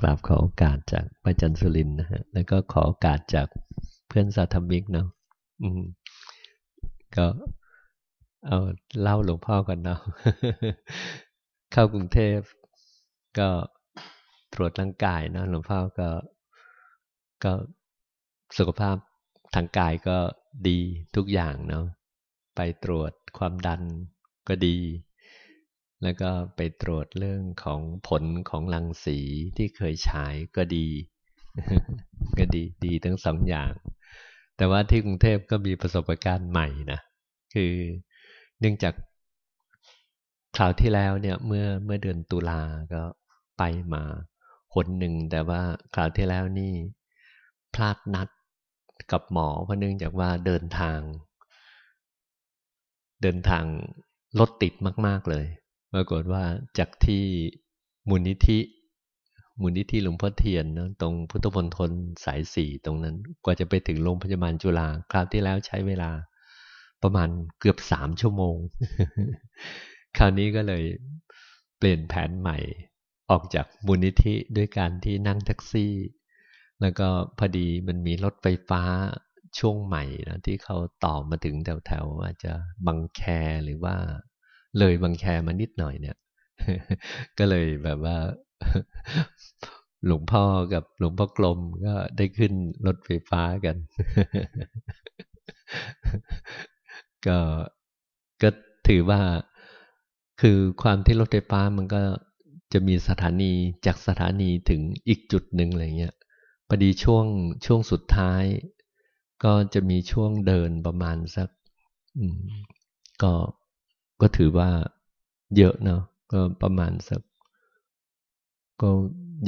กราบขอโอกาสจากพระจันทร์สุรินนะฮะ แล้วก็ขอโอกาสจากเพื่อนสาธมิกเนาะก็เอาเล่าหลวงพ่อกันเนาะเข้ากรุงเทพก็ตรวจร่างกายเนาะหลวงพ่อก็ก็สุขภาพทางกายก็ดีทุกอย่างเนาะไปตรวจความดันก็ดี แล้วก็ไปตรวจเรื่องของผลของรังสีที่เคยฉายก็ดี ก็ดีดีทั้งสองอย่าง แต่ว่าที่กรุงเทพก็มีประสบการณ์ใหม่นะ คือเนื่องจากคราวที่แล้วเนี่ยเมื่อเมื่อเดือนตุลาก็ไปมาหนหนึ่ง แต่ว่าคราวที่แล้วนี่พลาดนัดกับหมอเพราะเนื่องจากว่าเดินทาง เดินทางรถติดมาก ๆเลย ปรากฏว่าจากที่มูลนิธิมูลนิธิหลวงพ่อเทียนนะตรงพุทธมณฑลสายสี่ตรงนั้น กว่าจะไปถึงโรงพยาบาลจุฬาคราวที่แล้วใช้เวลาประมาณเกือบสามชั่วโมง คราวนี้ก็เลยเปลี่ยนแผนใหม่ออกจากมูลนิธิด้วยการที่นั่งแท็กซี่ แล้วก็พอดีมันมีรถไฟฟ้าช่วงใหม่นะที่เขาต่อมาถึงแถวๆอาจจะบังแคหรือว่า เลยบางแคมานิดหน่อยเนี่ย ก็เลยแบบว่า หลวงพ่อกับหลวงพ่อกลมก็ได้ขึ้นรถไฟฟ้ากัน ก็ก็ถือว่าคือความที่รถไฟฟ้ามันก็จะมีสถานีจากสถานีถึงอีกจุดหนึ่งอะไรเงี้ยพอดีช่วงช่วงสุดท้าย ก็จะมีช่วงเดินประมาณสักก็ ก็ถือว่าเยอะเนาะก็ประมาณสัก ก็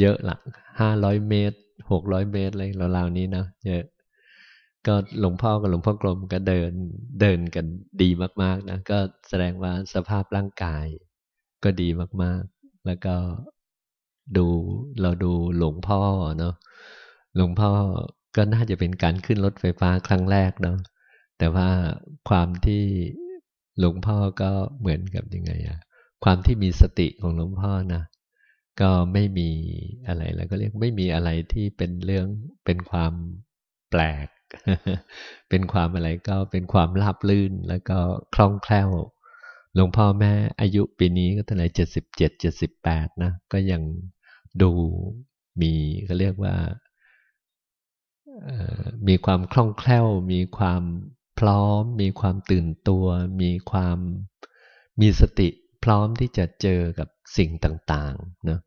เยอะละห้าร้อยเมตรหกร้อยเมตรอะไรราวๆนี้นะเยอะก็หลวงพ่อกับหลวงพ่อกลมก็เดินเดินกันดีมากๆนะก็แสดงว่าสภาพร่างกาย ก็ดีมากๆ แล้วก็ดูเราดูหลวงพ่อเนาะหลวงพ่อก็น่าจะเป็นการขึ้นรถไฟฟ้าครั้งแรกเนาะแต่ว่าความที่ หลวงพ่อก็เหมือนกับยังไงอะความที่มีสติของหลวงพ่อนะก็ไม่มีอะไรแล้วก็เรียกไม่มีอะไรที่เป็นเรื่องเป็นความแปลก เป็นความอะไรก็เป็นความราบลื่นแล้วก็คล่องแคล่วหลวงพ่อแม่อายุปีนี้ก็เท่าไหร่เจ็ดสิบเจ็ดเจ็ดสิบแปดนะก็ยังดูมีเขาเรียกว่ามีความคล่องแคล่ว มีความ พร้อม มีความตื่นตัว มีความมีสติ พร้อมที่จะเจอกับสิ่งต่างๆนะ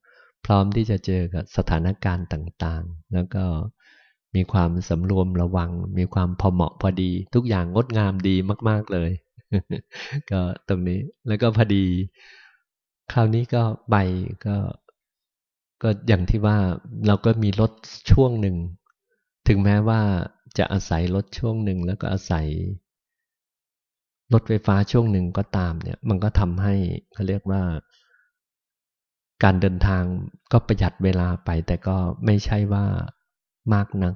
พร้อมที่จะเจอกับสถานการณ์ต่างๆ แล้วก็มีความสำรวมระวัง มีความพอเหมาะพอดี ทุกอย่างงดงามดีมาก ๆเลย ก็ตรงนี้แล้วก็พอดี คราวนี้ก็ใบก็ก็อย่างที่ว่าเราก็มีรถช่วงหนึ่ง ถึงแม้ว่า จะอาศัยรถช่วงหนึ่งแล้วก็อาศัยรถไฟฟ้าช่วงหนึ่งก็ตามเนี่ย มันก็ทำให้เขาเรียกว่า การเดินทางก็ประหยัดเวลาไป แต่ก็ไม่ใช่ว่ามากนัก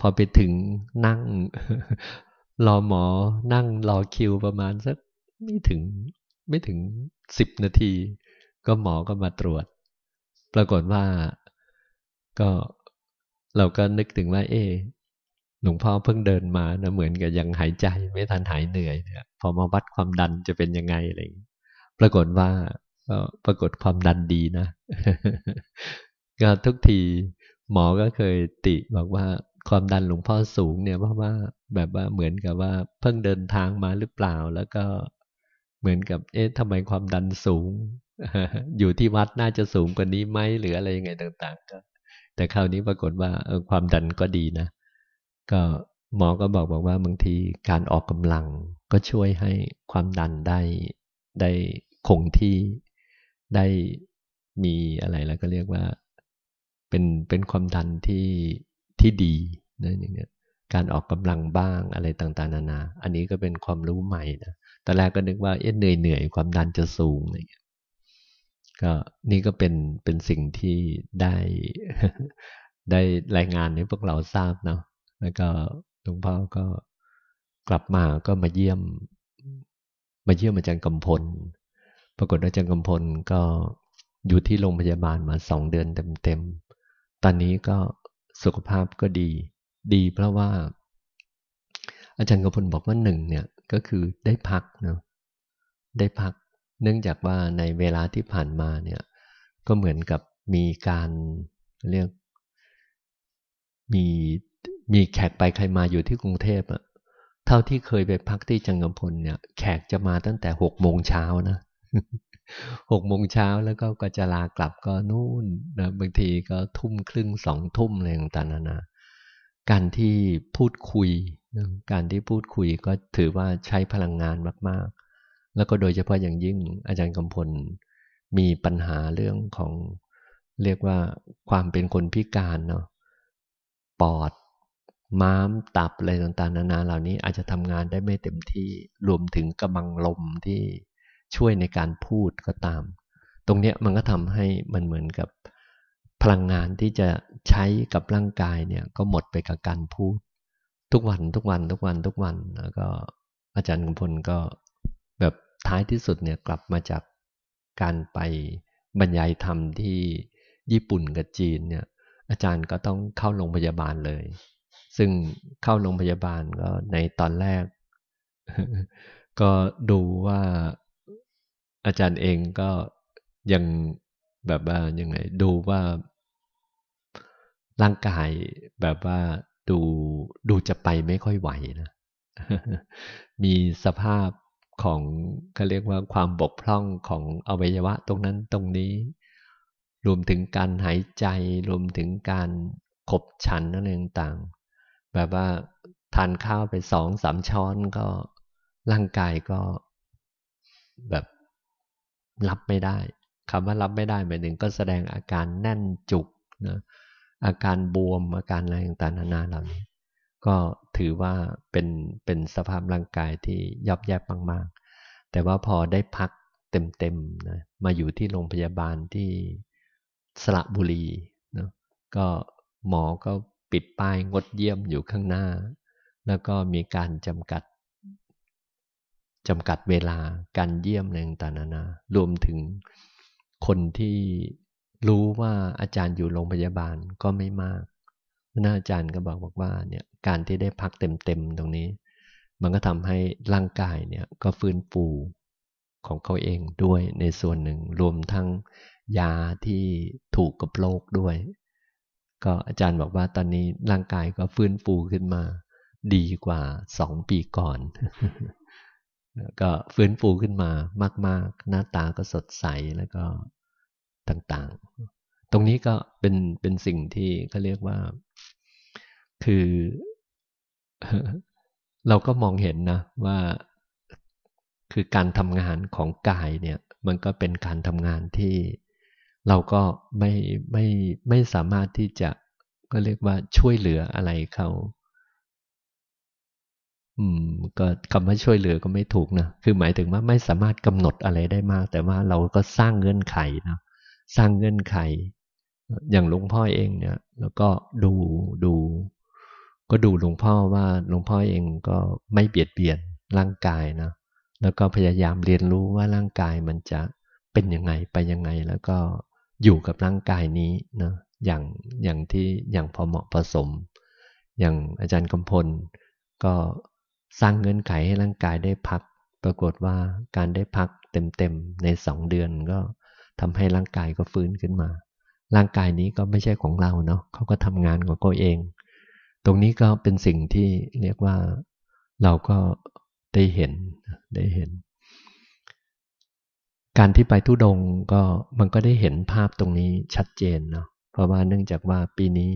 พอไปถึงนั่ง รอหมอนั่งรอคิวประมาณสักไม่ถึงไม่ถึงสิบนาที ก็หมอก็มาตรวจ ปรากฏว่าก็เราก็นึกถึงว่า เอ หลวงพ่อเพิ่งเดินมานะเหมือนกับยังหายใจไม่ทันหายเหนื่อยเนี่ยพอมาวัดความดันจะเป็นยังไงอะไรปรากฏว่าก็ปรากฏความดันดีนะก็ทุกทีหมอก็เคยติบอกว่าความดันหลวงพ่อสูงเนี่ยเพราะว่าแบบว่าเหมือนกับว่าเพิ่งเดินทางมาหรือเปล่า แล้วก็เหมือนกับ เอ๊ะทำไมความดันสูง อยู่ที่วัดน่าจะสูงกว่านี้ไหมหรืออะไรยังไงต่าง ๆ ก็ แต่คราวนี้ปรากฏว่าความดันก็ดีนะ ก็หมอก็บอกบอกว่าบางทีการออกกำลังก็ช่วยให้ความดันได้ได้คงที่ได้มีอะไรแล้วก็เรียกว่าเป็นเป็นความดันที่ที่ดีนะอย่างเงี้ยการออกกำลังบ้างอะไรต่างๆ นานา อันนี้ก็เป็นความรู้ใหม่นะตอนแรกก็นึกว่าเอ๊ะเหนื่อยเหนื่อยความดันจะสูงอะไรเงี้ยก็นี่ก็เป็นเป็นสิ่งที่ได้ได้รายงานให้พวกเราทราบเนาะ แล้วก็หลวงพ่อก็กลับมาก็มาเยี่ยม มาเยี่ยมอาจารย์กำพล ปรากฏว่าอาจารย์กำพลก็อยู่ที่โรงพยาบาลมาสองเดือนเต็มๆ ตอนนี้ก็สุขภาพก็ดี ดีเพราะว่า อาจารย์กำพลบอกว่าหนึ่งเนี่ยก็คือได้พักเนาะได้พัก เนื่องจากว่าในเวลาที่ผ่านมาเนี่ย ก็เหมือนกับมีการเรียกมี มีแขกไปใครมาอยู่ที่กรุงเทพอะเท่าที่เคยไปพักที่จังกำพลเนี่ย แขกจะมาตั้งแต่หกโมงเช้านะหกโมงเช้าแล้วก็ก็จะลากลับก็นู่นนะบางทีก็ทุ่มครึ่งสองทุ่มอะไรต่างๆนานาการที่พูดคุยนะการที่พูดคุยก็ถือว่าใช้พลังงานมากๆ แล้วก็โดยเฉพาะอย่างยิ่งอาจารย์กำพลมีปัญหาเรื่องของเรียกว่าความเป็นคนพิการเนาะปอด ม้ามตับอะไรต่างๆ นานาเหล่านี้อาจจะทำงานได้ไม่เต็มที่รวมถึงกำลังลมที่ช่วยในการพูดก็ตาม ตรงนี้มันก็ทำให้มันเหมือนกับพลังงานที่จะใช้กับร่างกายเนี่ยก็หมดไปกับการพูด ทุกวันทุกวันทุกวันทุกวันแล้วก็อาจารย์กำพลก็แบบท้ายที่สุดเนี่ยกลับมาจากการไปบรรยายธรรมที่ญี่ปุ่นกับจีนเนี่ยอาจารย์ก็ต้องเข้าโรงพยาบาลเลย ซึ่งเข้าโรงพยาบาลก็ในตอนแรก ก็ดูว่าอาจารย์เองก็ยังแบบว่ายังไงดูว่า ร่างกายแบบว่าดูดูจะไปไม่ค่อยไหวนะมีสภาพของเขาเรียกว่าความบกพร่องของอวัยวะ ตรงนั้นตรงนี้ รวมถึงการหายใจ รวมถึงการขบฉันอะไรต่าง แบบว่าทานข้าวไปสองสามช้อนก็ร่างกายก็แบบรับไม่ได้คำว่ารับไม่ได้หมายถึงก็แสดงอาการแน่นจุกนะอาการบวมอาการอะไรต่างๆนานาเหล่านี้ก็ถือว่าเป็นเป็นสภาพร่างกายที่ยับแยบมากๆ แต่ว่าพอได้พักเต็มๆนะมาอยู่ที่โรงพยาบาลที่สระบุรีนะก็หมอก็ ปิดป้ายงดเยี่ยมอยู่ข้างหน้า แล้วก็มีการจำกัดจำกัดเวลาการเยี่ยมอะไรต่างๆนานารวมถึงคนที่รู้ว่าอาจารย์อยู่โรงพยาบาลก็ไม่มากน่าอาจารย์ก็บอกบอกว่าเนี่ยการที่ได้พักเต็มๆตรงนี้ มันก็ทำให้ร่างกายเนี่ยก็ฟื้นฟูของเขาเองด้วยในส่วนหนึ่งรวมทั้งยาที่ถูกกับโรคด้วย ก็อาจารย์บอกว่าตอนนี้ร่างกายก็ฟื้นฟูขึ้นมา ดีกว่าสองปีก่อนก็ฟื้นฟูขึ้นมามาก ๆ หน้าตาก็สดใสแล้วก็ต่างๆ ตรงนี้ก็เป็นเป็นสิ่งที่เขาเรียกว่า คือเราก็มองเห็นนะว่าคือการทำงานของกายเนี่ย มันก็เป็นการทำงานที่ เราก็ไม่ไม่ไม่สามารถที่จะก็เรียกว่าช่วยเหลืออะไรเขาอืมก็คำว่าช่วยเหลือก็ไม่ถูกนะ คือหมายถึงว่าไม่สามารถกำหนดอะไรได้มาก แต่ว่าเราก็สร้างเงื่อนไขนะสร้างเงื่อนไข อย่างหลวงพ่อเองเนี่ย แล้วก็ดูดู ก็ดูหลวงพ่อว่าหลวงพ่อเองก็ไม่เบียดเบียนร่างกายนะแล้วก็พยายามเรียนรู้ว่าร่างกายมันจะเป็นยังไงไปยังไง แล้วก็ อยู่กับร่างกายนี้นะอย่างอย่างที่อย่างพอเหมาะผสม อย่างอาจารย์กำพล ก็สร้างเงื่อนไขให้ร่างกายได้พัก ปรากฏว่าการได้พักเต็มๆในสองเดือนก็ทำให้ร่างกายก็ฟื้นขึ้นมา ร่างกายนี้ก็ไม่ใช่ของเราเนาะเขาก็ทำงานของเขาเอง ตรงนี้ก็เป็นสิ่งที่เรียกว่าเราก็ได้เห็นได้เห็น การที่ไปทุดงก็มันก็ได้เห็นภาพตรงนี้ชัดเจนเนาะเพราะว่าเนื่องจากว่าปีนี้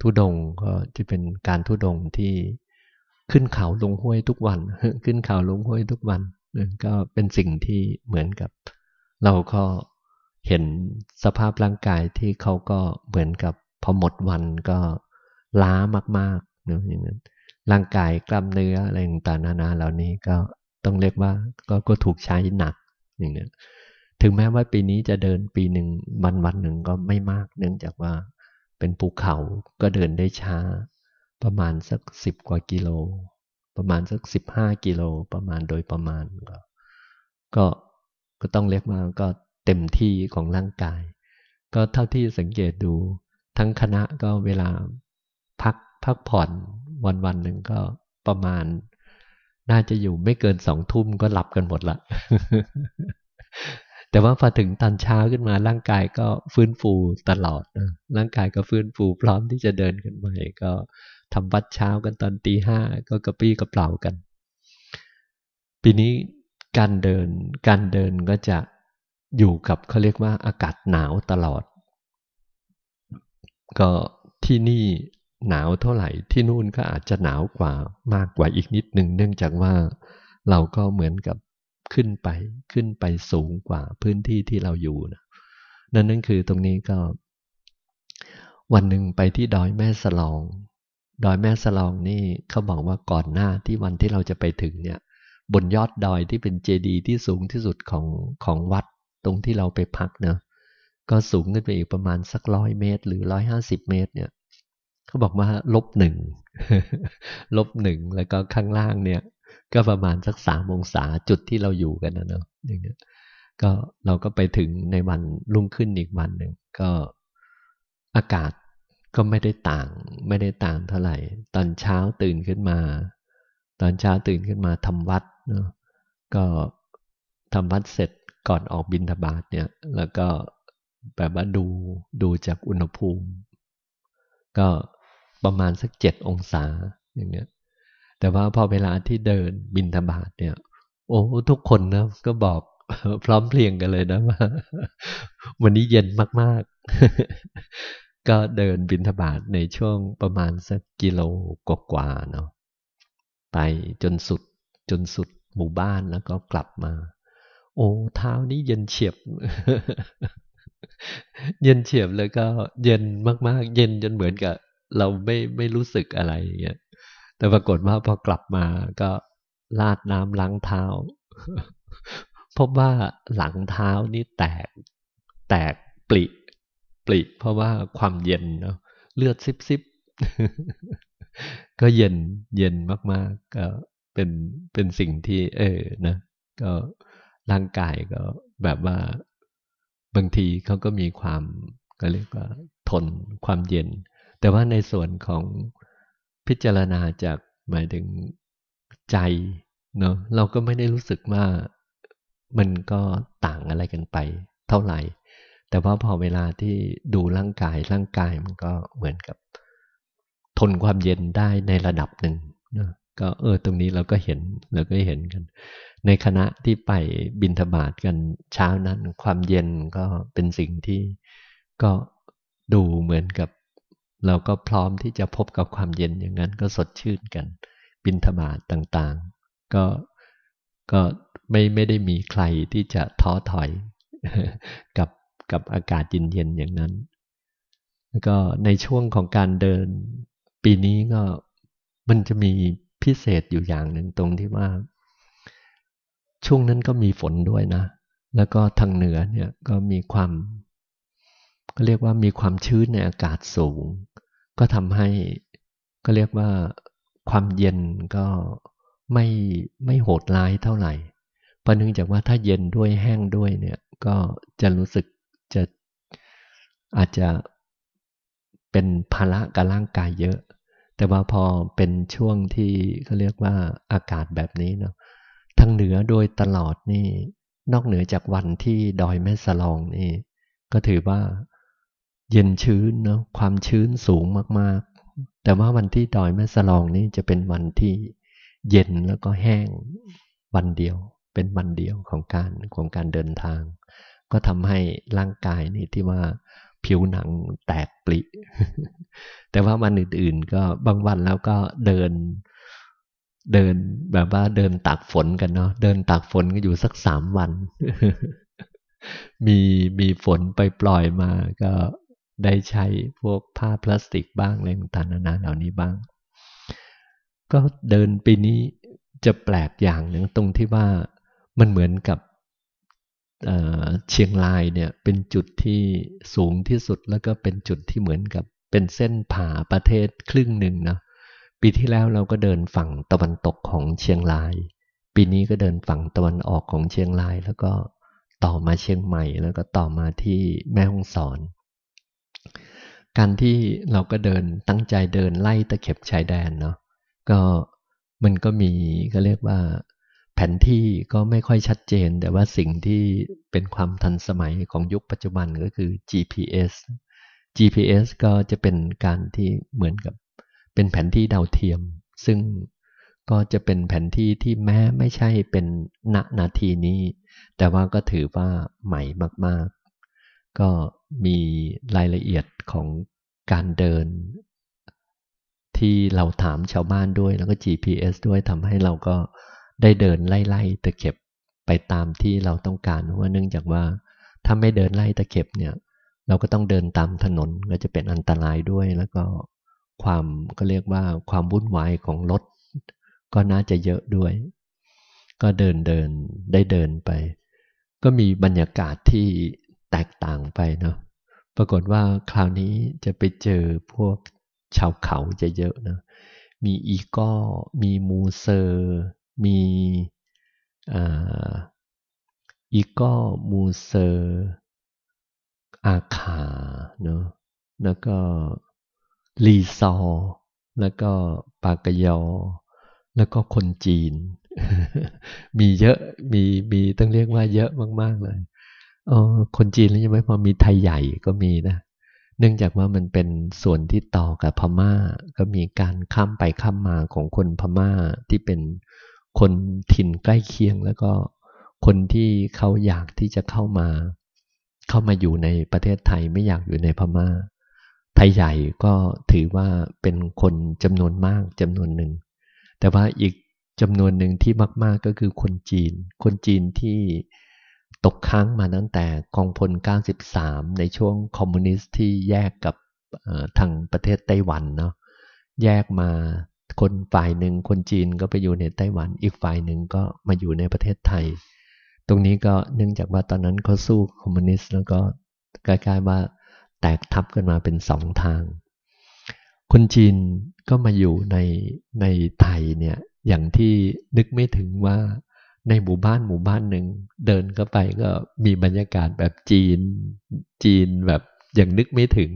ทุดงก็จะเป็นการทุดงที่ขึ้นเขาลงห้วยทุกวัน ขึ้นเขาลงห้วยทุกวันก็เป็นสิ่งที่เหมือนกับ เราก็เห็นสภาพร่างกายที่เขาก็เหมือนกับพอหมดวันก็ล้ามากๆเนอะอย่างนั้นร่างกายกล้ามเนื้ออะไรต่างๆนานาเหล่านี้ก็ต้องเรียกว่าก็ก็ถูกใช้หนัก อย่างนี้ถึงแม้ว่าปีนี้จะเดินปีหนึ่งวันวันหนึ่งก็ไม่มาก เนื่องจากว่าเป็นภูเขาก็เดินได้ช้า ประมาณสักสิบกว่ากิโล ประมาณสักสิบห้ากิโลประมาณโดยประมาณก็ก็ก็ต้องเรียกว่าก็เต็มที่ของร่างกาย ก็เท่าที่สังเกตดูทั้งคณะก็เวลาพักพักผ่อนวันวันหนึ่งก็ประมาณ น่าจะอยู่ไม่เกินสองทุ่มก็หลับกันหมดละ แต่ว่าพอถึงตอนเช้าขึ้นมาร่างกายก็ฟื้นฟูตลอดนะร่างกายก็ฟื้นฟูพร้อมที่จะเดินกันใหม่ก็ทำวัดเช้ากันตอนตีห้าก็กระปี้กระเปล่ากัน ปีนี้การเดินการเดินก็จะอยู่กับเขาเรียกว่าอากาศหนาวตลอด ก็ที่นี่ หนาวเท่าไหร่ที่นู่นก็อาจจะหนาวกว่ามากกว่าอีกนิดหนึ่งเนื่องจากว่าเราก็เหมือนกับขึ้นไปขึ้นไปสูงกว่าพื้นที่ที่เราอยู่นะนั่นนั่นคือตรงนี้ก็ วันหนึ่งไปที่ดอยแม่สลอง ดอยแม่สลองนี่เขาบอกว่าก่อนหน้าที่วันที่เราจะไปถึงเนี่ย บนยอดดอยที่เป็นเจดีย์ที่สูงที่สุดของของวัดตรงที่เราไปพักเนะก็สูงขึ้นไปอีกประมาณสักร้อยเมตร หรือร้อยห้าสิบเมตรเนี่ย เขาบอกว่าลบหนึ่งลบหนึ่งแล้วก็ข้างล่างเนี่ย ก็ประมาณสักสามองศาจุดที่เราอยู่กันนะเนาะอย่างเงี้ยก็เราก็ไปถึงในวันรุ่งขึ้นอีกวันหนึ่งก็อากาศก็ไม่ได้ต่าง ไม่ได้ต่างเท่าไหร่ ตอนเช้าตื่นขึ้นมา ตอนเช้าตื่นขึ้นมาทำวัดเนาะก็ทำวัดเสร็จก่อนออกบินทบาทเนี่ย แล้วก็แบบว่าดูดูจากอุณหภูมิ ก็ ประมาณสักเจ็ดองศาอย่างเงี้ย แต่ว่าพอเวลาที่เดินบินธบาตเนี่ย โอ้ทุกคนนะก็บอกพร้อมเพรียงกันเลยนะว่าวันนี้เย็นมาก ๆ ก็เดินบินธบาตในช่วงประมาณสักกิโลกว่าเนาะไปจนสุดจนสุดหมู่บ้านแล้วก็กลับมา โอ้เท้านี้เย็นเฉียบ เย็นเฉียบแล้วก็เย็นมาก ๆ เย็นจนเหมือนกับ เราไม่ไม่รู้สึกอะไรอย่างเงี้ยแต่ปรากฏว่าพอกลับมาก็ลาดน้ำล้างเท้า พบว่าหลังเท้านี่แตก แตกปลิปลิเพราะว่าความเย็นเนาะเลือดซิบซิบก็เย็นเย็นมาก ๆ ก็เป็นเป็นสิ่งที่ เออนะก็ร่างกายก็แบบว่าบางทีเขาก็มีความก็เรียกว่า ทนความเย็น แต่ว่าในส่วนของพิจารณาจากหมายถึงใจเนาะเราก็ไม่ได้รู้สึกว่ามันก็ต่างอะไรกันไป เท่าไหร่ แต่ว่าพอเวลาที่ดูร่างกายร่างกายมันก็เหมือนกับ ทนความเย็นได้ในระดับหนึ่งนะก็เออตรงนี้เราก็เห็นเราก็เห็นกัน ในคณะที่ไปบินทบาทกันเช้านั้น ความเย็นก็เป็นสิ่งที่ก็ดูเหมือนกับ เราก็พร้อมที่จะพบกับความเย็นอย่างนั้นก็สดชื่นกัน บินธบาตต่างๆ ก็ก็ไม่ไม่ได้มีใครที่จะท้อถอยกับกับอากาศเย็นๆอย่างนั้น แล้วก็ในช่วงของการเดินปีนี้ก็มันจะมีพิเศษอยู่อย่างหนึ่งตรงที่ว่า ช่วงนั้นก็มีฝนด้วยนะ แล้วก็ทางเหนือเนี่ยก็มีความก็เรียกว่ามีความชื้นในอากาศสูง ก็ทำให้ก็เรียกว่าความเย็นก็ไม่ไม่โหดร้ายเท่าไหร่เพราะเนื่องจากว่าถ้าเย็นด้วยแห้งด้วยเนี่ยก็จะรู้สึกจะอาจจะเป็นภาระกับร่างกายเยอะ แต่ว่าพอเป็นช่วงที่เขาเรียกว่าอากาศแบบนี้เนาะทางเหนือโดยตลอดนี่ นอกเหนือจากวันที่ดอยแม่สลองนี่ ก็ถือว่า เย็นชื้นเนาะความชื้นสูงมากๆ แต่ว่าวันที่ดอยแม่สลองนี้จะเป็นวันที่เย็นแล้วก็แห้งวันเดียว เป็นวันเดียวของการของการเดินทาง ก็ทำให้ร่างกายนี่ที่ว่าผิวหนังแตกปริแต่ว่าวันอื่นๆ ก็บางวันแล้วก็เดินเดินแบบว่าเดินตากฝนกันเนาะเดินตากฝนก็อยู่สักสามวัน มีมีฝนไปปล่อยมาก็ ได้ใช้พวกผ้าพลาสติกบ้างอะไรต่างๆนานาเหล่านี้บ้าง ก็เดินปีนี้จะแปลกอย่างหนึ่งตรงที่ว่ามันเหมือนกับเชียงรายเนี่ยเป็นจุดที่สูงที่สุดแล้วก็เป็นจุดที่เหมือนกับเป็นเส้นผ่าประเทศครึ่งหนึ่งนะปีที่แล้วเราก็เดินฝั่งตะวันตกของเชียงราย ปีนี้ก็เดินฝั่งตะวันออกของเชียงราย แล้วก็ต่อมาเชียงใหม่ แล้วก็ต่อมาที่แม่ฮ่องสอน การที่เราก็เดินตั้งใจเดินไล่ตะเข็บชายแดนเนาะก็มันก็มีก็เรียกว่า แผนที่ก็ไม่ค่อยชัดเจน แต่ว่าสิ่งที่เป็นความทันสมัยของยุคปัจจุบันก็คือ GPS GPS ก็จะเป็นการที่เหมือนกับเป็นแผนที่ดาวเทียม ซึ่งก็จะเป็นแผนที่ที่แม้ไม่ใช่เป็นณนาทีนี้ แต่ว่าก็ถือว่าใหม่มากๆ ก็มีรายละเอียดของการเดิน ที่เราถามชาวบ้านด้วยแล้วก็ GPS ด้วยทำให้เราก็ได้เดินไล่ๆตะเข็บไปตามที่เราต้องการเพราะว่าเนื่องจากว่าถ้าไม่เดินไล่ตะเข็บเนี่ย เราก็ต้องเดินตามถนนก็จะเป็นอันตรายด้วยแล้วก็ความก็เรียกว่าความวุ่นวายของรถ ก็น่าจะเยอะด้วย ก็เดินเดินได้เดินไป ก็มีบรรยากาศที่ แตกต่างไปเนาะปรากฏว่าคราวนี้จะไปเจอพวกชาวเขาจะเยอะนะมีอีก้อมีมูเซอร์ มีอีก้อมูเซอร์ อาคาเนาะแล้วก็ลีซอ แล้วก็ปากยอ แล้วก็คนจีน มีเยอะ มี มีต้องเรียกว่าเยอะมาก ๆ เลย ออคนจีนแล้วยังไม่พอมีไทยใหญ่ก็มีนะ เนื่องจากว่ามันเป็นส่วนที่ต่อกับพม่า ก็มีการข้ามไปข้ามมาของคนพม่าที่เป็นคนถิ่นใกล้เคียง แล้วก็คนที่เขาอยากที่จะเข้ามา เข้ามาอยู่ในประเทศไทยไม่อยากอยู่ในพมา่า ไทยใหญ่ก็ถือว่าเป็นคนจำนวนมากจำนวนหนึ่ง แต่ว่าอีกจำนวนหนึ่งที่มาก ๆก็คือคนจีน คนจีนที่ ตกค้างมาตั้งแต่กองพล 93 ในช่วงคอมมิวนิสต์ที่แยกกับทางประเทศไต้หวันเนาะแยกมาคนฝ่ายหนึ่งคนจีนก็ไปอยู่ในไต้หวัน อีกฝ่ายหนึ่งก็มาอยู่ในประเทศไทย ตรงนี้ก็เนื่องจากว่าตอนนั้นเขาสู้คอมมิวนิสต์แล้วก็กลายๆว่าแตกทับกันมาเป็นสองทาง คนจีนก็มาอยู่ในในไทยเนี่ยอย่างที่นึกไม่ถึงว่า ในหมู่บ้านหมู่บ้านหนึ่งเดินเข้าไปก็มีบรรยากาศแบบจีน จีนแบบอย่างนึกไม่ถึง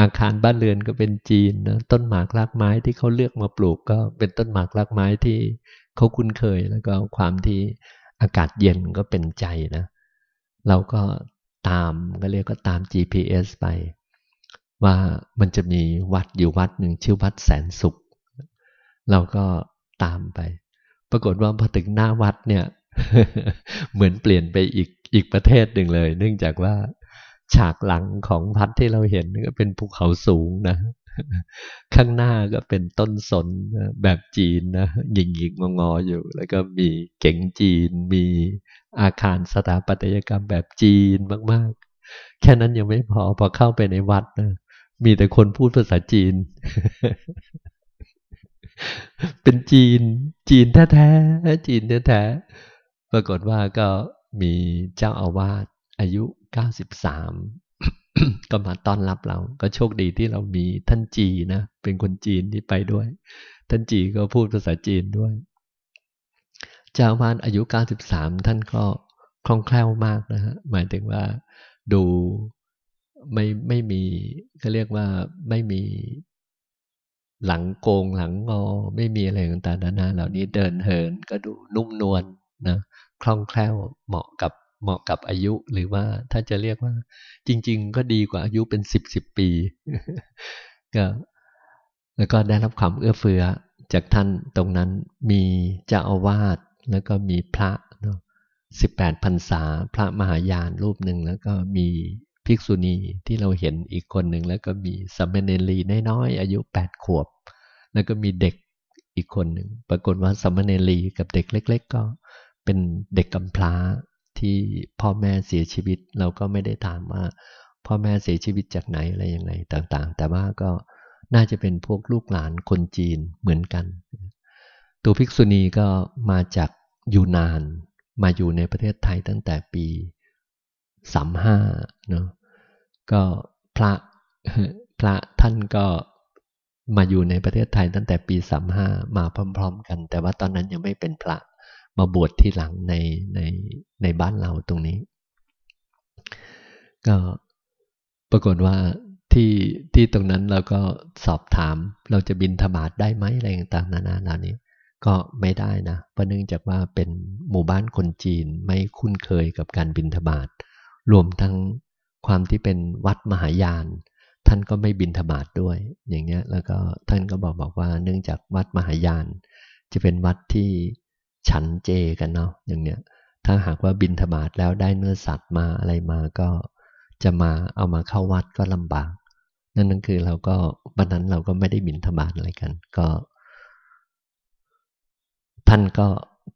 อาคารบ้านเรือนก็เป็นจีนนะต้นหมากรากไม้ที่เขาเลือกมาปลูกก็เป็นต้นหมากรากไม้ที่เขาคุ้นเคยแล้วก็ความที่อากาศเย็นก็เป็นใจนะ เราก็ตามก็เรียกก็ตาม GPS ไป ว่ามันจะมีวัดอยู่วัดหนึ่งชื่อวัดแสนสุข เราก็ตามไป ปรากฏว่าพอถึงหน้าวัดเนี่ย เหมือนเปลี่ยนไปอีกอีกประเทศหนึ่งเลย เนื่องจากว่าฉากหลังของพัดที่เราเห็นก็เป็นภูเขาสูงนะ ข้างหน้าก็เป็นต้นสนแบบจีนนะหยิงหยิงงออยู่ แล้วก็มีเก๋งจีน มีอาคารสถาปัตยกรรมแบบจีนมากๆ แค่นั้นยังไม่พอพอเข้าไปในวัดนะมีแต่คนพูดภาษาจีน เป็นจีน จีนแท้ๆจีนแท้ๆปรากฏว่าก็มีเจ้าอาวาสอายุ 93 ก็มาต้อนรับเรา ก็โชคดีที่เรามีท่านจีนะ เป็นคนจีนที่ไปด้วย ท่านจีก็พูดภาษาจีนด้วย เจ้าวาดอายุ 93 ท่านก็คล่องแคล่วมากนะฮะ หมายถึงว่าดูไม่ไม่มีเขาเรียกว่าไม่มี หลังโกงหลังงอไม่มีอะไรต่างๆนานาเหล่านี้เดินเหินก็ดูนุ่มนวลนนะคล่องแคล่วเหมาะกับเหมาะกับอายุหรือว่าถ้าจะเรียกว่า จริง ๆ ก็ดีกว่าอายุเป็นสิบสิบปีก็แล้วก็ได้รับความเอื้อเฟื้อจากท่านตรงนั้นมีเจ้าอาวาสแล้วก็มีพระเนาะสิบแปดพรรษาพระมหายานรูปหนึ่งแล้วก็มี ภิกษุณีที่เราเห็นอีกคนหนึ่งแล้วก็มีสัมเนรีน้อยๆอายุแปดขวบ แล้วก็มีเด็กอีกคนหนึ่งปรากฏว่าสัมเนรีกับเด็กเล็ก ๆ ก็เป็นเด็กกำพร้าที่พ่อแม่เสียชีวิต เราก็ไม่ได้ถามว่า พ่อแม่เสียชีวิตจากไหนอะไรยังไงต่างๆ แต่ว่าก็น่าจะเป็นพวกลูกหลานคนจีนเหมือนกัน ตัวภิกษุณีก็มาจากยูนาน มาอยู่ในประเทศไทยตั้งแต่ปี สามห้าเนาะก็พระพระท่านก็มาอยู่ในประเทศไทยตั้งแต่ปีสามห้ามาพร้อม ๆ กัน แต่ว่าตอนนั้นยังไม่เป็นพระมาบวชที่หลังในในในบ้านเราตรงนี้ ก็ปรากฏว่าที่ที่ตรงนั้นเราก็สอบถามเราจะบินธบาตได้ไหมอะไรต่างๆนานาเหล่านี้ ก็ไม่ได้นะเพราะเนื่องจากว่าเป็นหมู่บ้านคนจีนไม่คุ้นเคยกับการบินธบาต รวมทั้งความที่เป็นวัดมหายาน ท่านก็ไม่บินธบาตด้วย อย่างเงี้ยแล้วก็ท่านก็บอกบอกว่าเนื่องจากวัดมหายาน จะเป็นวัดที่ฉันเจกันเนาะอย่างเนี้ยถ้าหากว่าบินธบาตแล้วได้เนื้อสัตว์มาอะไรมาก็จะมาเอามาเข้าวัดก็ลำบาก นั่นนั่นคือเราก็วันนั้นเราก็ไม่ได้บินธบาตอะไรกัน ก็ ท่านก็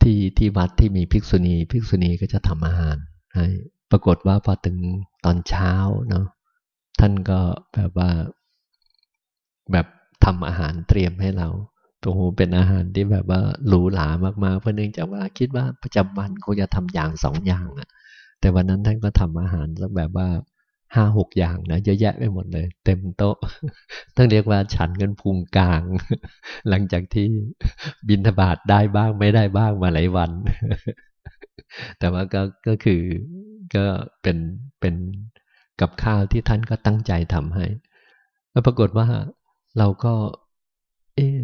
ที่ที่วัดที่มีภิกษุณี ภิกษุณีก็จะทำอาหารให้ ปรากฏว่าพอถึงตอนเช้าเนาะท่านก็แบบว่า แบบทำอาหารเตรียมให้เราโอ้โหเป็นอาหารที่แบบว่าหรูหรามากๆ เพราะเนื่องจากว่าคิดว่าประจำวันคงจะทำอย่างสองอย่างอะแต่วันนั้นท่านก็ทำอาหารแล้วแบบว่าห้าหกอย่างนะเยอะแยะไปหมดเลย เต็มโต๊ะต้องเรียกว่าฉันกันพุงกลาง หลังจากที่บินทบาทได้บ้างไม่ได้บ้างมาหลายวัน แต่ว่าก็ก็คือก็เป็นเป็นกับข้าวที่ท่านก็ตั้งใจทำให้ แล้วปรากฏว่าเราก็ เออ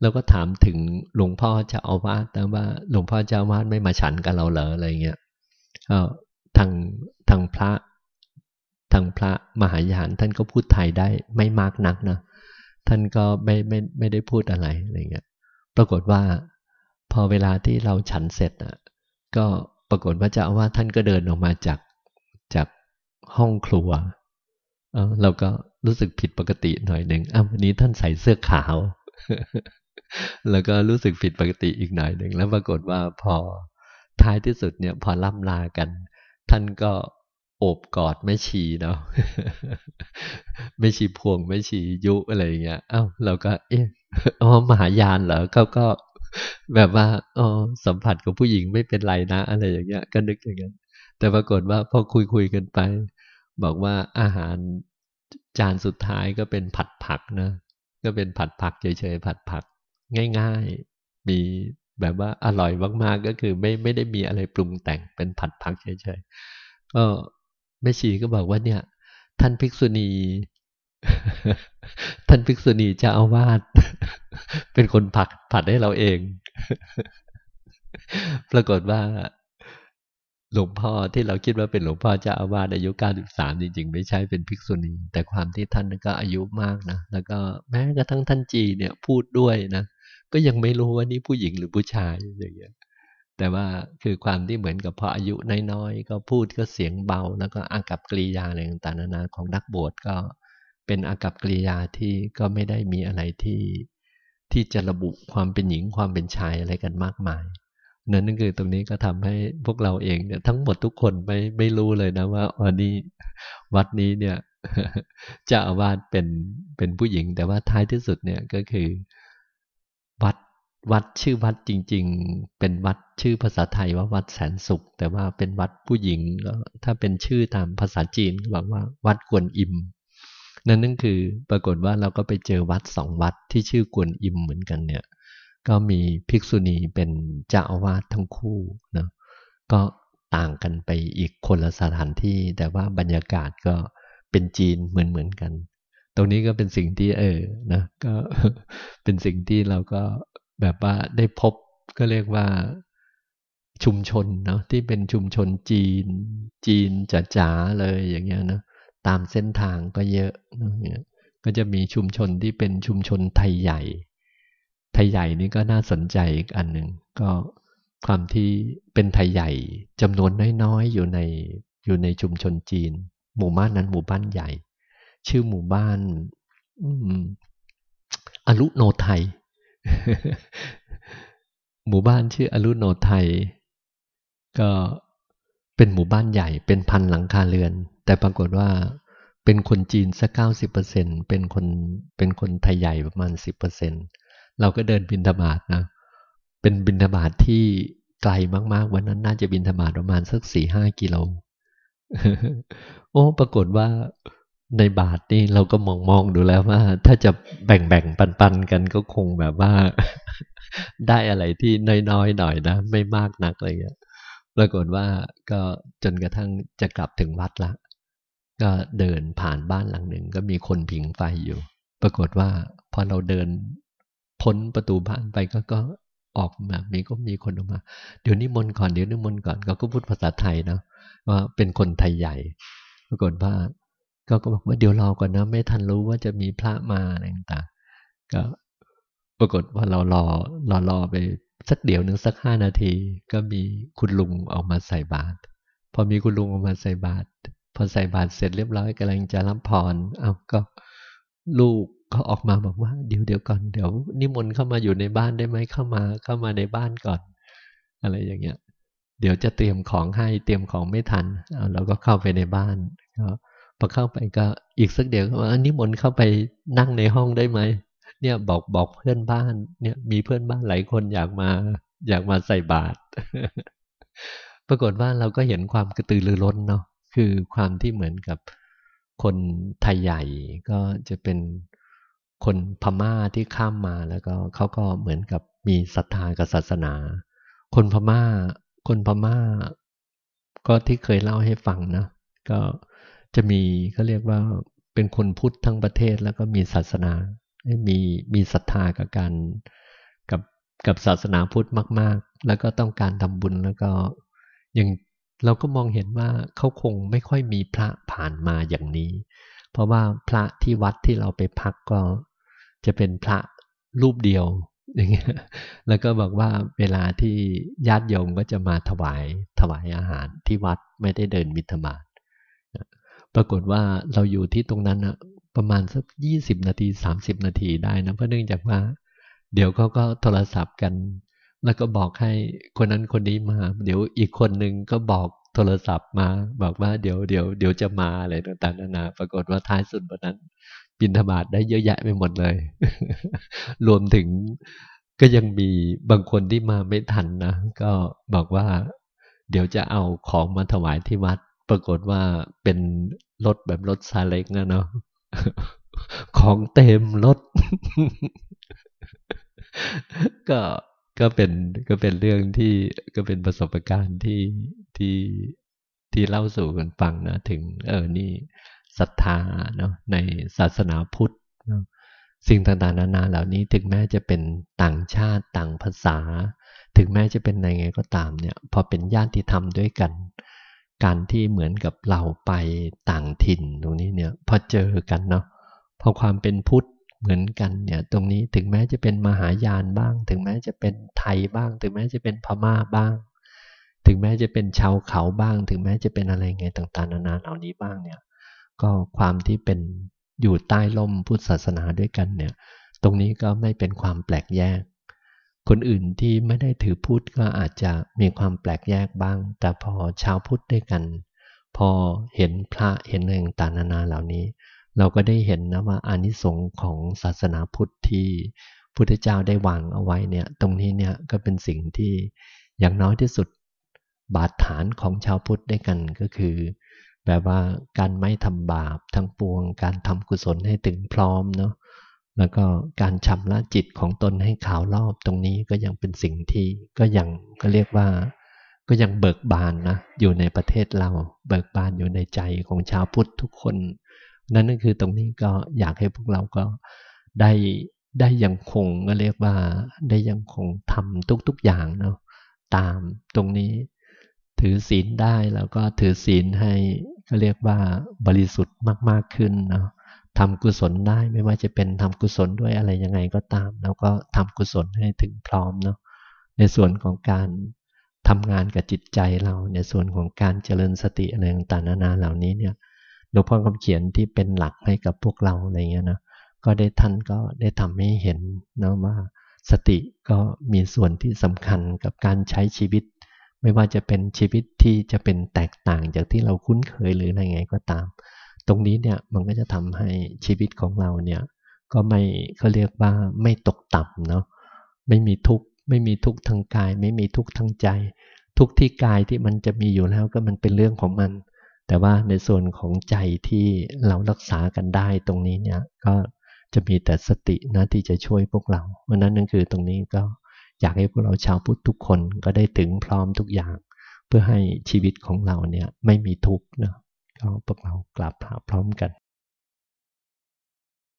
เราก็ถามถึงหลวงพ่อเจ้าอาวาสนะว่าหลวงพ่อเจ้าอาวาสไม่มาฉันกับเราเหรออะไรเงี้ยเออทางทางพระทางพระมหายานท่านก็พูดไทยได้ไม่มากนักนะท่านก็ไม่ไม่ไม่ได้พูดอะไรอะไรเงี้ย ปรากฏว่า พอเวลาที่เราฉันเสร็จอะ ก็ปรากฏว่าจะว่าท่านก็เดินออกมาจากจากห้องครัวเออเราก็รู้สึกผิดปกติหน่อยหนึ่งอ้าววันนี้ท่านใส่เสื้อขาว แล้วก็รู้สึกผิดปกติอีกหน่อยหนึ่งแล้วปรากฏว่าพอท้ายที่สุดเนี่ย พอล่ำลากัน ท่านก็โอบกอดไม่ชีเนาะไม่ชีพวงไม่ชียุอะไรเงี้ยอ้าวเราก็ เอ๊ะอ๋อมหายานเหรอเขาก็ แบบว่าอ๋อสัมผัสกับผู้หญิงไม่เป็นไรนะ อะไรอย่างเงี้ย ก็นึกอย่างนั้นแต่ปรากฏว่าพอคุยคุยกันไป บอกว่าอาหารจานสุดท้ายก็เป็นผัดผักนะก็เป็นผัดผักเฉยๆผัดผัก ง่ายๆ มีแบบว่าอร่อยมากๆก็คือไม่ไม่ได้มีอะไรปรุงแต่งเป็นผัดผักเฉยๆก็แม่ชีก็บอกว่าเนี่ย ท่านภิกษุณี ท่านภิกษุณีจะเอาวาดเป็นคนผักผัดให้เราเอง ปรากฏว่า หลวงพ่อที่เราคิดว่าเป็นหลวงพ่อจะอาวาสอายุ93จริงๆ ไม่ใช่เป็นภิกษุณี แต่ความที่ท่านก็อายุมากนะแล้วก็แม้กระทั่งท่านจีเนี่ยพูดด้วยนะก็ยังไม่รู้ว่านี่ผู้หญิงหรือผู้ชายอย่างเงี้ยแต่ว่าคือความที่เหมือนกับพออายุน้อยๆก็พูดก็เสียงเบา แล้วก็อากับกริยาอะไรต่างๆนานาของนักบวชก็ เป็นอากับกริยาที่ก็ไม่ได้มีอะไรที่ที่จะระบุความเป็นหญิงความเป็นชายอะไรกันมากมายนั่นคือตรงนี้ก็ทำให้พวกเราเองเนี่ยทั้งหมดทุกคนไม่ไม่รู้เลยนะว่าวันนี้วัดนี้เนี่ยจะอาวาสเป็นเป็นผู้หญิง แต่ว่าท้ายที่สุดเนี่ยก็คือ วัดวัดชื่อวัดจริง ๆ เป็นวัดชื่อภาษาไทยว่าวัดแสนสุข แต่ว่าเป็นวัดผู้หญิงก็ถ้าเป็นชื่อตามภาษาจีนก็บอกว่า วัดกวนอิม นั่นนั่นคือปรากฏว่าเราก็ไปเจอวัดสองวัดที่ชื่อกวนอิมเหมือนกันเนี่ย ก็มีภิกษุณีเป็นเจ้าอาวาสทั้งคู่นะก็ต่างกันไปอีกคนละสถานที่ แต่ว่าบรรยากาศก็เป็นจีนเหมือนเหมือนกัน ตรงนี้ก็เป็นสิ่งที่เออนะก็เป็นสิ่งที่เราก็แบบว่าได้พบก็เรียกว่าชุมชนเนาะที่เป็นชุมชนจีน จีนจ๋าๆเลยอย่างเงี้ยนะ ตามเส้นทางก็เยอะเนี่ยก็จะมีชุมชนที่เป็นชุมชนไทยใหญ่ ไทยใหญ่นี่ก็น่าสนใจอีกอันหนึ่งก็ความที่เป็นไทยใหญ่จำนวนน้อยๆอยู่ในอยู่ในชุมชนจีน หมู่บ้านนั้นหมู่บ้านใหญ่ ชื่อหมู่บ้านอลุโนไทย หมู่บ้านชื่ออรุโนไทย ก็เป็นหมู่บ้านใหญ่ เป็นพันหลังคาเรือน แต่ปรากฏว่าเป็นคนจีนสักเก้าสิบเปอร์เซ็นเป็นคนเป็นคนไทยใหญ่ประมาณสิบเปอร์เซ็นเราก็เดินบินธบาตนะเป็นบินธบาตที่ไกลมากๆ วันนั้นน่าจะบินธบาตประมาณสักสี่ห้ากิโลโอ้ปรากฏว่าในบาทนี่เราก็มองมองดูแล้วว่า ถ้าจะแบ่งแบ่งปันปันกันก็คงแบบว่า ได้อะไรที่น้อยๆหน่อยนะ ไม่มากนักอะไรเงี้ยปรากฏว่าก็จนกระทั่งจะกลับถึงวัดละ ก็เดินผ่านบ้านหลังหนึ่งก็มีคนผิงไฟอยู่ ปรากฏว่าพอเราเดินพ้นประตูบ้านไปก็ก็ออกมามีก็มีคนออกมา เดี๋ยวนี้มนก่อนเดี๋ยวนี้มนก่อนเขาก็พูดภาษาไทยนะว่าเป็นคนไทยใหญ่ ปรากฏว่าก็ก็บอกว่าเดี๋ยวรอก่อนนะ ไม่ทันรู้ว่าจะมีพระมาอะไรต่างๆก็ปรากฏว่าเรารอรอรอไปสักเดี๋ยวหนึ่งสักห้านาที ก็มีคุณลุงออกมาใส่บาตรพอมีคุณลุงออกมาใส่บาตร พอใส่บาตรเสร็จเรียบร้อยกำลังจะรับพรเอาก็ลูกเขาออกมาบอกว่า เดี๋ยวเดี๋ยวก่อนเดี๋ยวนิมนต์เข้ามาอยู่ในบ้านได้ไหมเข้ามาเข้ามาในบ้านก่อน อะไรอย่างเงี้ย เดี๋ยวจะเตรียมของให้เตรียมของไม่ทันเอาเราก็เข้าไปในบ้านก็พอเข้าไปก็อีกสักเดี๋ยวก็ว่านิมนต์เข้าไปนั่งในห้องได้ไหมเนี่ยบอกบอกเพื่อนบ้าน เนี่ย มีเพื่อนบ้านหลายคนอยากมา อยากมาใส่บาตรปรากฏว่าเราก็เห็นความกระตือรือร้นเนาะ คือความที่เหมือนกับคนไทยใหญ่ก็จะเป็นคนพม่าที่ข้ามมาแล้วก็เขาก็เหมือนกับมีศรัทธากับศาสนา คนพม่า คนพม่า ก็ที่เคยเล่าให้ฟังนะ ก็จะมีเขาเรียกว่าเป็นคนพุทธทั้งประเทศแล้วก็มีศาสนา มีมีศรัทธากับการกับกับศาสนาพุทธมาก ๆ แล้วก็ต้องการทำบุญแล้วก็ยัง เราก็มองเห็นว่าเขาคงไม่ค่อยมีพระผ่านมาอย่างนี้ เพราะว่าพระที่วัดที่เราไปพักก็จะเป็นพระรูปเดียวอย่างเงี้ยแล้วก็บอกว่าเวลาที่ญาติโยมก็จะมาถวายถวายอาหารที่วัดไม่ได้เดินมิถบาทปรากฏว่าเราอยู่ที่ตรงนั้นอะประมาณสักยี่สิบนาทีสามสิบนาทีได้นะเพราะเนื่องจากว่า เดี๋ยวเขาก็โทรศัพท์กัน แล้วก็บอกให้คนนั้นคนนี้มา เดี๋ยวอีกคนหนึ่งก็บอกโทรศัพท์มา บอกว่าเดี๋ยวเดี๋ยวเดี๋ยวจะมาอะไรต่างๆนานาปรากฏว่าท้ายสุดวันนั้นบินธบาตได้เยอะแยะไปหมดเลย รวมถึงก็ยังมีบางคนที่มาไม่ทันนะ ก็บอกว่า เดี๋ยวจะเอาของมาถวายที่วัด ปรากฏว่าเป็นรถแบบรถซาเล้งนะเนาะของเต็มรถ ก็ ก็เป็นก็เป็นเรื่องที่ก็เป็นประสบการณ์ที่ที่ที่เล่าสู่กันฟังนะถึง เออนี่ศรัทธาเนาะในศาสนาพุทธนะสิ่งต่างๆนานาเหล่านี้ถึงแม้จะเป็นต่างชาติต่างภาษา ถึงแม้จะเป็นในไงก็ตามเนี่ย พอเป็นญาติธรรมด้วยกัน การที่เหมือนกับเราไปต่างถิ่นตรงนี้เนี่ย พอเจอกันเนาะพอความเป็นพุทธ เหมือนกันเนี่ยตรงนี้ถึงแม้จะเป็นมหายานบ้าง ถึงแม้จะเป็นไทยบ้าง ถึงแม้จะเป็นพม่าบ้าง ถึงแม้จะเป็นชาวเขาบ้าง ถึงแม้จะเป็นอะไรไงต่างๆนานาเหล่านี้บ้างเนี่ยก็ความที่เป็นอยู่ใต้ล่มพุทธศาสนาด้วยกันเนี่ยตรงนี้ก็ไม่เป็นความแปลกแยก คนอื่นที่ไม่ได้ถือพุทธก็อาจจะมีความแปลกแยกบ้าง แต่พอชาวพุทธด้วยกัน พอเห็นพระเห็นอะไรต่างๆนานาเหล่านี้ เราก็ได้เห็นนะว่าอานิสงส์ของศาสนาพุทธที่พุทธเจ้าได้วางเอาไว้เนี่ย ตรงนี้เนี่ยก็เป็นสิ่งที่อย่างน้อยที่สุดบาดฐานของชาวพุทธด้วยกันก็คือ แบบว่าการไม่ทำบาปทั้งปวง การทำกุศลให้ถึงพร้อมเนาะแล้วก็การชำระจิตของตนให้ขาวรอบตรงนี้ก็ยังเป็นสิ่งที่ก็ยังก็เรียกว่า ก็ยังเบิกบานนะอยู่ในประเทศเรา เบิกบานอยู่ในใจของชาวพุทธทุกคน นั่นก็คือตรงนี้ก็อยากให้พวกเราก็ได้ได้ยังคงก็เรียกว่าได้ยังคงทำทุกๆอย่างเนาะตามตรงนี้ถือศีลได้แล้วก็ถือศีลให้ก็เรียกว่าบริสุทธิ์มากๆขึ้นเนาะทำกุศลได้ไม่ว่าจะเป็นทำกุศลด้วยอะไรยังไงก็ตาม แล้วก็ทำกุศลให้ถึงพร้อมเนาะในส่วนของการทำงานกับจิตใจเราในส่วนของการเจริญสติอะไรต่างๆนานาเหล่านี้เนี่ย หลวงพ่อคำเขียนที่เป็นหลักให้กับพวกเราอะไรเงี้ยนะก็ได้ท่านก็ได้ทำให้เห็นนะว่าสติก็มีส่วนที่สำคัญกับการใช้ชีวิต ไม่ว่าจะเป็นชีวิตที่จะเป็นแตกต่างจากที่เราคุ้นเคยหรืออะไรไงก็ตาม ตรงนี้เนี่ยมันก็จะทำให้ชีวิตของเราเนี่ยก็ไม่เขาเรียกว่าไม่ตกต่ำเนาะไม่มีทุกข์ไม่มีทุกข์ทางกาย ไม่มีทุกข์ทางใจ ทุกข์ที่กายที่มันจะมีอยู่แล้วก็มันเป็นเรื่องของมัน แต่ว่าในส่วนของใจที่เรารักษากันได้ตรงนี้เนี่ยก็จะมีแต่สตินะที่จะช่วยพวกเราเพราะนั้นนั่นคือตรงนี้ก็อยากให้พวกเราชาวพุทธทุกคนก็ได้ถึงพร้อมทุกอย่าง เพื่อให้ชีวิตของเราเนี่ยไม่มีทุกข์นะก็พวกเรากลับหาพร้อมกัน